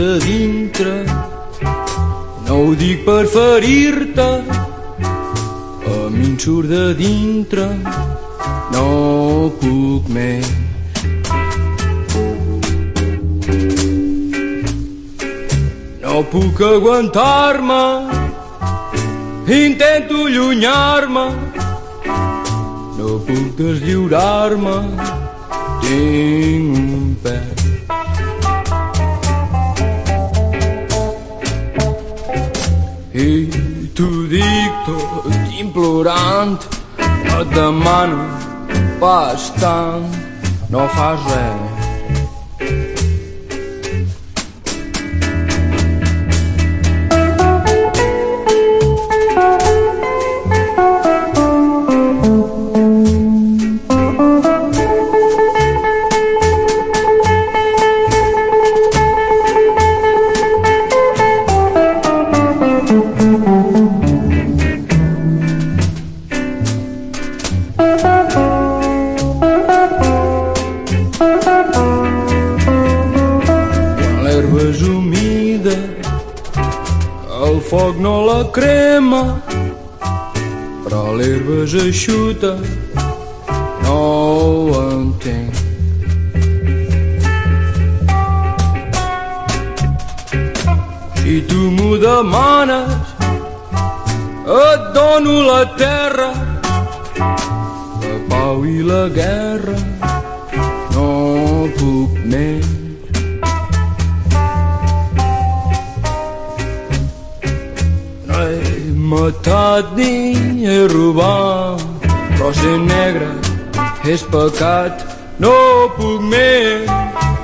de dintre. No ho dic per ferir-te a mi em surt de dintre no puc més. No puc aguantar-me intento allunyar-me no puc deslliurar-me tinc un pèl I t'ho dic tot implorant, et demano pas tant, no fas res. És humida, el foc no la crema, però l'herba és eixuta, no ho entenc. Si tu m'ho demanes, et dono la terra, la pau i la guerra, no puc més. He matat ni he robat, però ser negre és pecat, no puc més.